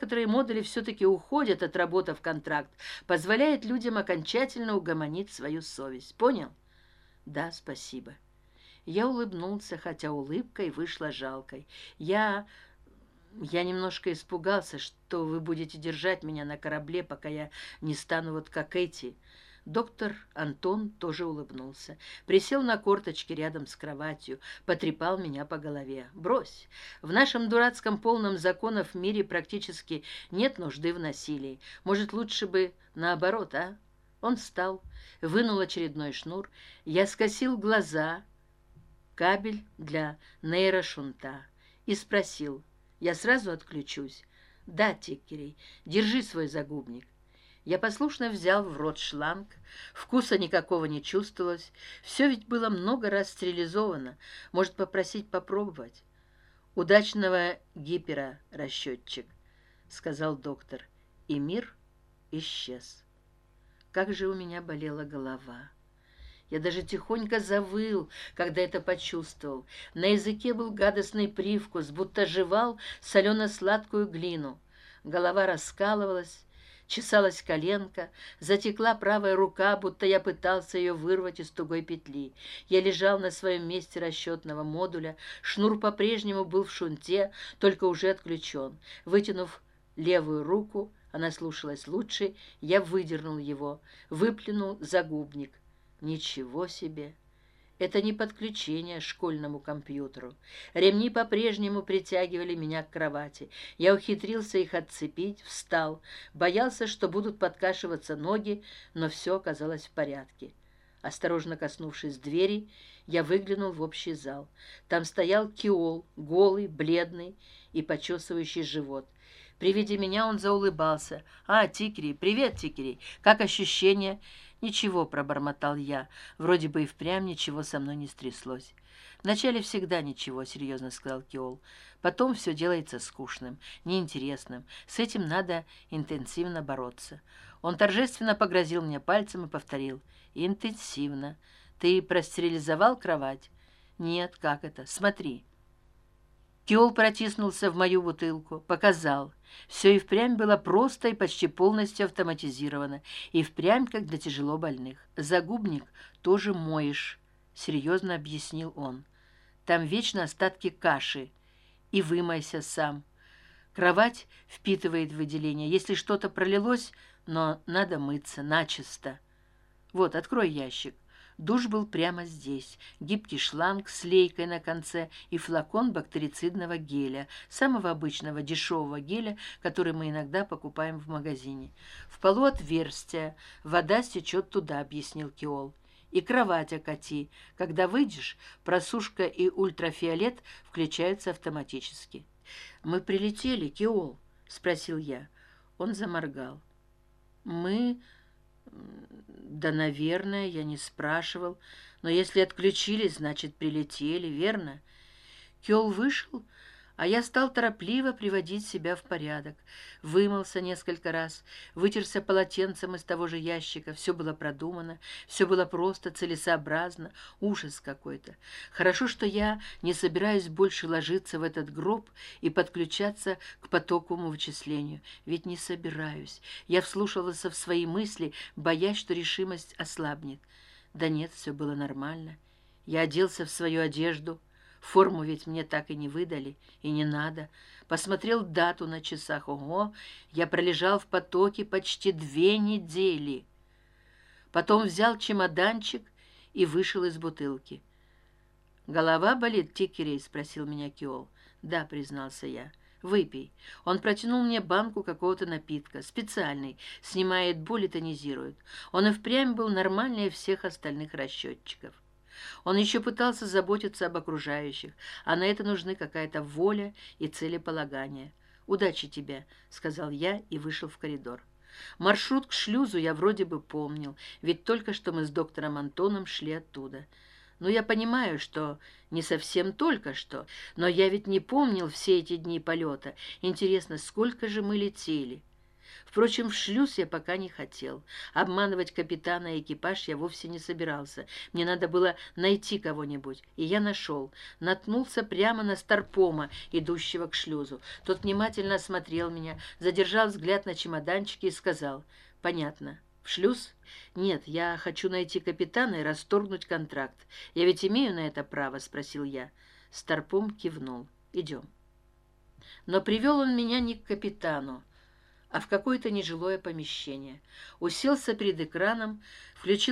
некоторые модули все-таки уходят, отработав контракт, позволяет людям окончательно угомонить свою совесть. Понял? Да, спасибо. Я улыбнулся, хотя улыбкой вышла жалкой. Я... Я немножко испугался, что вы будете держать меня на корабле, пока я не стану вот как эти доктор антон тоже улыбнулся присел на корточки рядом с кроватью потрепал меня по голове. Брось! В нашем дурацком полном законов мире практически нет нужды в насилии. Может лучше бы наоборот а? Он встал вынул очередной шнур. Я скосил глаза кабель для нейрошунта и спросил. Я сразу отключусь? Да тикерей держи свой загубник я послушно взял в рот шланг вкуса никакого не чувствовалось. Все ведь было много раз стерилизовано. Может попросить попробовать? Удачного гипера расчетчик сказал доктор и мир исчез. Как же у меня болела голова. Я даже тихонько завыл когда это почувствовал. На языке был гадостный привкус будто жевал солено сладкую глину. Голова раскалывалась чесалась коленка затекла правая рука будто я пытался ее вырвать из тугой петли. Я лежал на своем месте расчетного модуля шнур по прежнему был в шунте только уже отключен вытянув левую руку она слушалась лучше я выдернул его выплюнул загубник. Ничего себе это не подключение школьному компьютеру. Ремни по прежнему притягивали меня к кровати. Я ухитрился их отцепить встал. Боялся что будут подкашиваться ноги но все оказалось в порядке. Осторожно коснувшись двери я выглянул в общий зал. Там стоял киол голый бледный и почесывающий живот. При виде меня он заулыбался. А тикери привет тикери. Как ощущение ничего пробормотал я. Вроде бы и впрямь ничего со мной не стряслось вначале всегда ничего серьезно сказал киол. Потом все делается скучным неинтересным. С этим надо интенсивно бороться он торжественно погрозил мне пальцем и повторил. Интенсивно. Ты простерилизовал кровать? Нет как это? Смотри Киол протиснулся в мою бутылку, показал. Все и впрямь было просто и почти полностью автоматизировано, и впрямь как для тяжело больных. Загубник тоже моешь, серьезно объяснил он. Там вечно остатки каши. И вымойся сам. Кровать впитывает выделение. Если что-то пролилось, но надо мыться начисто. Вот, открой ящик душ был прямо здесь. Гибкий шланг с лейкой на конце и флакон бактерицидного геля самого обычного дешевого геля который мы иногда покупаем в магазине. В полу отверстия вода стечет туда объяснил киол. И кровать окати. Когда выйдешь просушка и ультрафиолет включаются автоматически. Мы прилетели киол спросил я. Он заморгал. Мы да наверное я не спрашивал. Но если отключились значит прилетели верно? Кел вышел а я стал торопливо приводить себя в порядок. Вымылся несколько раз вытерся полотенцем из того же ящика. Все было продумано все было просто целесообразно. Ужас какой то хорошо что я не собираюсь больше ложиться в этот гроб и подключаться к потоковому вычислению. Ведь не собираюсь. Я вслушивался в свои мысли боясь что решимость ослабнет. Да нет все было нормально. Я оделся в свою одежду форму ведь мне так и не выдали и не надо. Посмотрел дату на часах. Ого я пролежал в потоке почти две недели. Потом взял чемоданчик и вышел из бутылки. Голова болит тикерей спросил меня киол. Да признался я. Выпей он протянул мне банку какого то напитка специальный снимает боль и тонизирует он и впрямь был нормальнее всех остальных расчетчиков он еще пытался заботиться об окружающих а на это нужны какая то воля и целеполагание. Удачи тебе сказал я и вышел в коридор. Маршрут к шлюзу я вроде бы помнил ведь только что мы с доктором антоном шли оттуда. Но я понимаю что не совсем только что но я ведь не помнил все эти дни полета. Интересно сколько же мы летели впрочем в шлюз я пока не хотел. Обманывать капитана и экипаж я вовсе не собирался. Мне надо было найти кого нибудь и я нашел. Наткнулся прямо на старпома идущего к шлюзу. Тот внимательно осмотрел меня задержал взгляд на чемоданчике и сказал понятно. В шлюз? Нет я хочу найти капитана и расторгнуть контракт. Я ведь имею на это право спросил я. Старпом кивнул. Идем но привел он меня не к капитану а в какое то нежилое помещение. Уселся перед экраном включил